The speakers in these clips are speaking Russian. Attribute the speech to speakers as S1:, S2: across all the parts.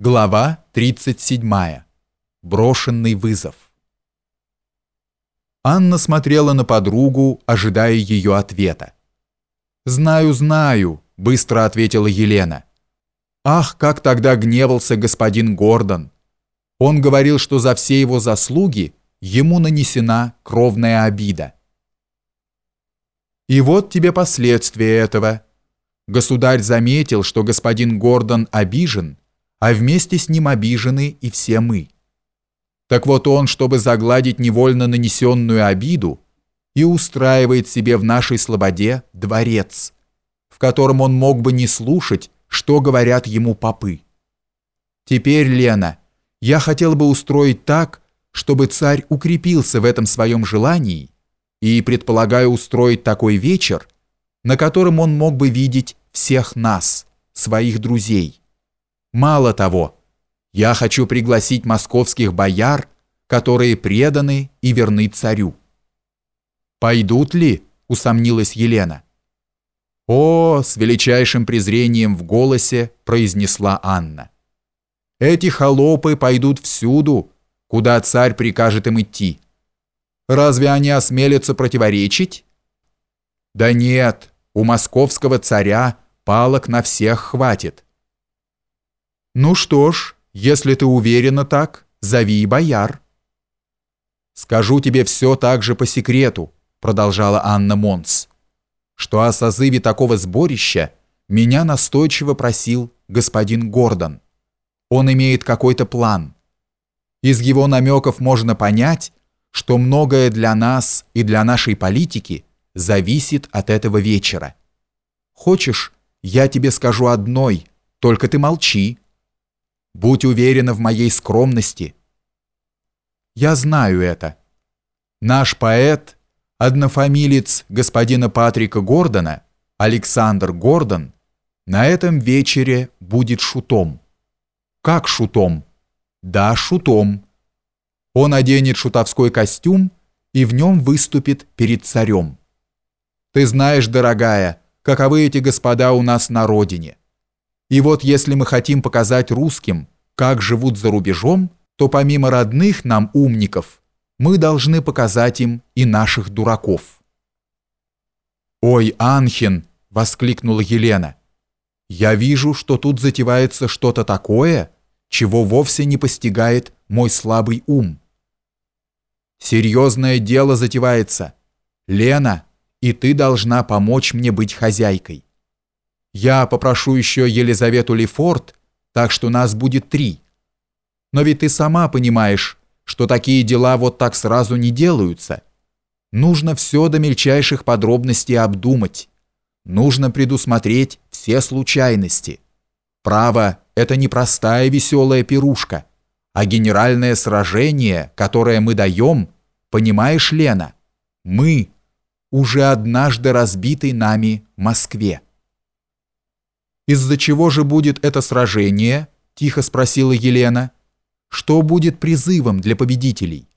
S1: Глава 37. Брошенный вызов. Анна смотрела на подругу, ожидая ее ответа. «Знаю, знаю», — быстро ответила Елена. «Ах, как тогда гневался господин Гордон! Он говорил, что за все его заслуги ему нанесена кровная обида. И вот тебе последствия этого. Государь заметил, что господин Гордон обижен, а вместе с ним обижены и все мы. Так вот он, чтобы загладить невольно нанесенную обиду, и устраивает себе в нашей слободе дворец, в котором он мог бы не слушать, что говорят ему попы. Теперь, Лена, я хотел бы устроить так, чтобы царь укрепился в этом своем желании и предполагаю устроить такой вечер, на котором он мог бы видеть всех нас, своих друзей Мало того, я хочу пригласить московских бояр, которые преданы и верны царю. Пойдут ли? усомнилась Елена. О, с величайшим презрением в голосе произнесла Анна. Эти холопы пойдут всюду, куда царь прикажет им идти. Разве они осмелятся противоречить? Да нет, у московского царя палок на всех хватит. Ну что ж, если ты уверена так, зови бояр. Скажу тебе все так же по секрету, продолжала Анна Монс, что о созыве такого сборища меня настойчиво просил господин Гордон. Он имеет какой-то план. Из его намеков можно понять, что многое для нас и для нашей политики зависит от этого вечера. Хочешь, я тебе скажу одной, только ты молчи. Будь уверена в моей скромности. Я знаю это. Наш поэт, однофамилец господина Патрика Гордона, Александр Гордон, на этом вечере будет шутом. Как шутом? Да, шутом. Он оденет шутовской костюм и в нем выступит перед царем. Ты знаешь, дорогая, каковы эти господа у нас на родине. И вот если мы хотим показать русским, как живут за рубежом, то помимо родных нам умников, мы должны показать им и наших дураков. «Ой, Анхин!» — воскликнула Елена. «Я вижу, что тут затевается что-то такое, чего вовсе не постигает мой слабый ум». «Серьезное дело затевается. Лена, и ты должна помочь мне быть хозяйкой. Я попрошу еще Елизавету Лефорт, так что нас будет три. Но ведь ты сама понимаешь, что такие дела вот так сразу не делаются. Нужно все до мельчайших подробностей обдумать. Нужно предусмотреть все случайности. Право, это не простая веселая пирушка, а генеральное сражение, которое мы даем, понимаешь, Лена? Мы, уже однажды разбитый нами Москве. «Из-за чего же будет это сражение?» – тихо спросила Елена. «Что будет призывом для победителей?»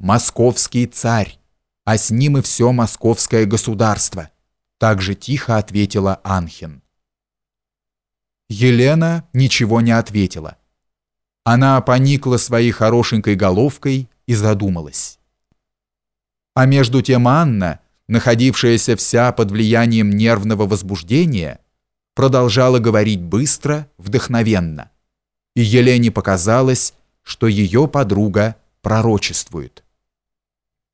S1: «Московский царь, а с ним и все московское государство», – также тихо ответила Анхин. Елена ничего не ответила. Она поникла своей хорошенькой головкой и задумалась. А между тем Анна, находившаяся вся под влиянием нервного возбуждения, продолжала говорить быстро, вдохновенно. И Елене показалось, что ее подруга пророчествует.